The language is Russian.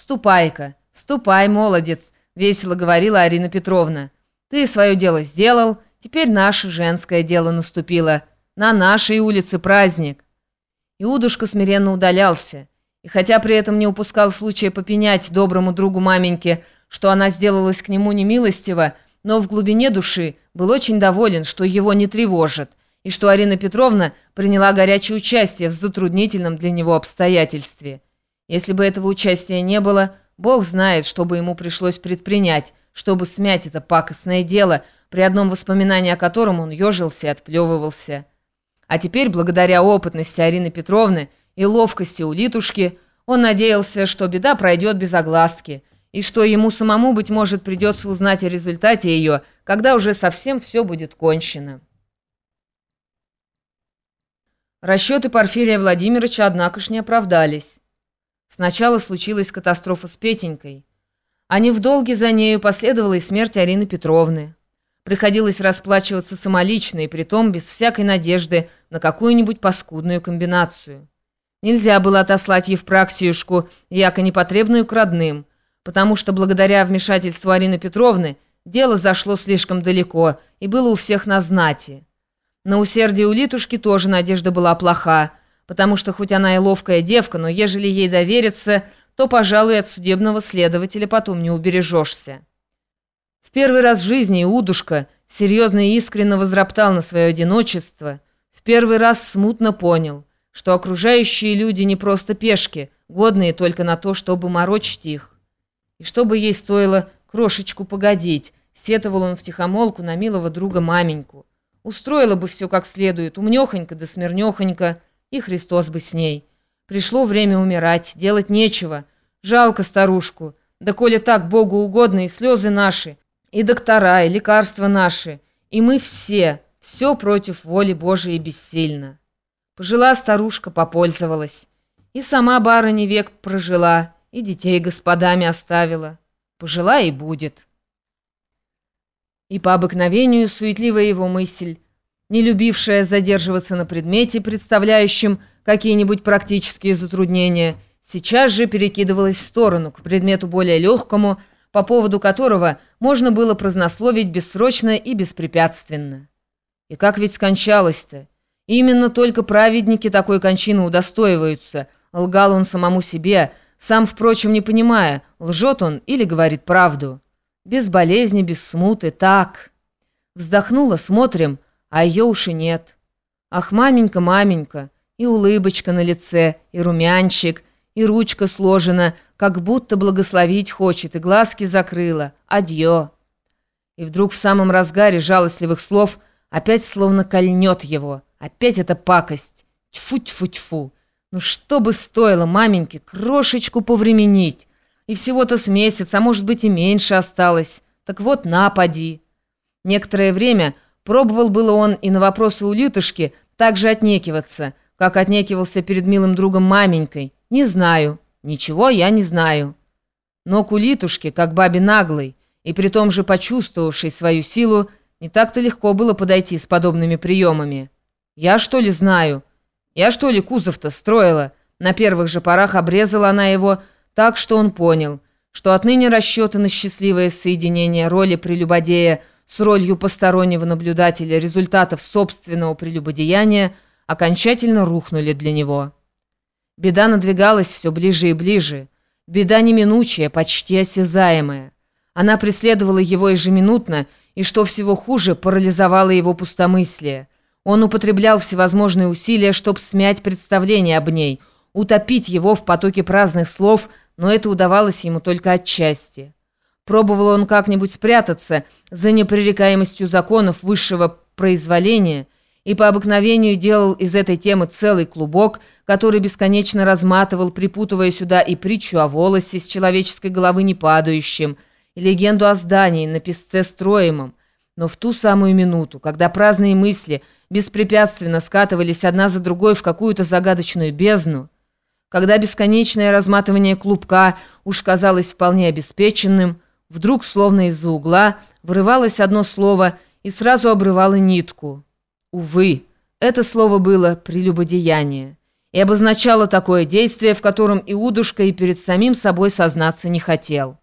«Ступай-ка, ступай, молодец», — весело говорила Арина Петровна. «Ты свое дело сделал, теперь наше женское дело наступило. На нашей улице праздник». Иудушка смиренно удалялся. И хотя при этом не упускал случая попенять доброму другу маменьке, что она сделалась к нему немилостиво, но в глубине души был очень доволен, что его не тревожит, и что Арина Петровна приняла горячее участие в затруднительном для него обстоятельстве. Если бы этого участия не было, Бог знает, что бы ему пришлось предпринять, чтобы смять это пакостное дело, при одном воспоминании о котором он ежился и отплевывался. А теперь, благодаря опытности Арины Петровны и ловкости улитушки, он надеялся, что беда пройдет без огласки, и что ему самому, быть может, придется узнать о результате ее, когда уже совсем все будет кончено. Расчеты Порфирия Владимировича, однако ж, не оправдались. Сначала случилась катастрофа с Петенькой. А не в долге за нею последовала и смерть Арины Петровны. Приходилось расплачиваться самолично и притом без всякой надежды на какую-нибудь паскудную комбинацию. Нельзя было отослать Евпраксиюшку, яко непотребную к родным – потому что благодаря вмешательству Арины Петровны дело зашло слишком далеко и было у всех на знати. На усердие у Литушки тоже надежда была плоха, потому что хоть она и ловкая девка, но ежели ей довериться, то, пожалуй, от судебного следователя потом не убережешься. В первый раз в жизни Удушка серьезно и искренне возроптал на свое одиночество, в первый раз смутно понял, что окружающие люди не просто пешки, годные только на то, чтобы морочить их. И чтобы ей стоило крошечку погодить, сетовал он втихомолку на милого друга маменьку. Устроила бы все как следует, умнехонько да смирнехонько, и Христос бы с ней. Пришло время умирать, делать нечего. Жалко старушку. Да коли так Богу угодно, и слезы наши, и доктора, и лекарства наши, и мы все, все против воли Божией бессильно. Пожила старушка, попользовалась. И сама барыня век прожила, и детей господами оставила. Пожила и будет. И по обыкновению суетливая его мысль, не любившая задерживаться на предмете, представляющем какие-нибудь практические затруднения, сейчас же перекидывалась в сторону, к предмету более легкому, по поводу которого можно было празднословить бессрочно и беспрепятственно. И как ведь скончалось-то? Именно только праведники такой кончины удостоиваются, лгал он самому себе, сам, впрочем, не понимая, лжет он или говорит правду. Без болезни, без смуты, так. Вздохнула, смотрим, а ее уж и нет. Ах, маменька, маменька, и улыбочка на лице, и румянчик, и ручка сложена, как будто благословить хочет, и глазки закрыла. Адьё. И вдруг в самом разгаре жалостливых слов опять словно кольнет его. Опять эта пакость. Тьфу-тьфу-тьфу. Ну что бы стоило маменьке крошечку повременить? И всего-то с месяц, а может быть и меньше осталось. Так вот, напади. Некоторое время пробовал было он и на вопросы у Лютышки также отнекиваться, как отнекивался перед милым другом маменькой. Не знаю. Ничего я не знаю. Но к Улитушке, как бабе наглой, и при том же почувствовавшей свою силу, не так-то легко было подойти с подобными приемами. «Я что ли знаю?» Я что ли кузов-то строила? На первых же порах обрезала она его так, что он понял, что отныне расчеты на счастливое соединение роли прелюбодея с ролью постороннего наблюдателя результатов собственного прелюбодеяния окончательно рухнули для него. Беда надвигалась все ближе и ближе. Беда неминучая, почти осязаемая. Она преследовала его ежеминутно, и, что всего хуже, парализовала его пустомыслие. Он употреблял всевозможные усилия, чтобы смять представление об ней, утопить его в потоке праздных слов, но это удавалось ему только отчасти. Пробовал он как-нибудь спрятаться за непререкаемостью законов высшего произволения и по обыкновению делал из этой темы целый клубок, который бесконечно разматывал, припутывая сюда и притчу о волосе с человеческой головы не падающим, и легенду о здании на песце строимом, но в ту самую минуту, когда праздные мысли беспрепятственно скатывались одна за другой в какую-то загадочную бездну, когда бесконечное разматывание клубка уж казалось вполне обеспеченным, вдруг, словно из-за угла, врывалось одно слово и сразу обрывало нитку. Увы, это слово было «прелюбодеяние». и обозначало такое действие, в котором Иудушка и перед самим собой сознаться не хотел.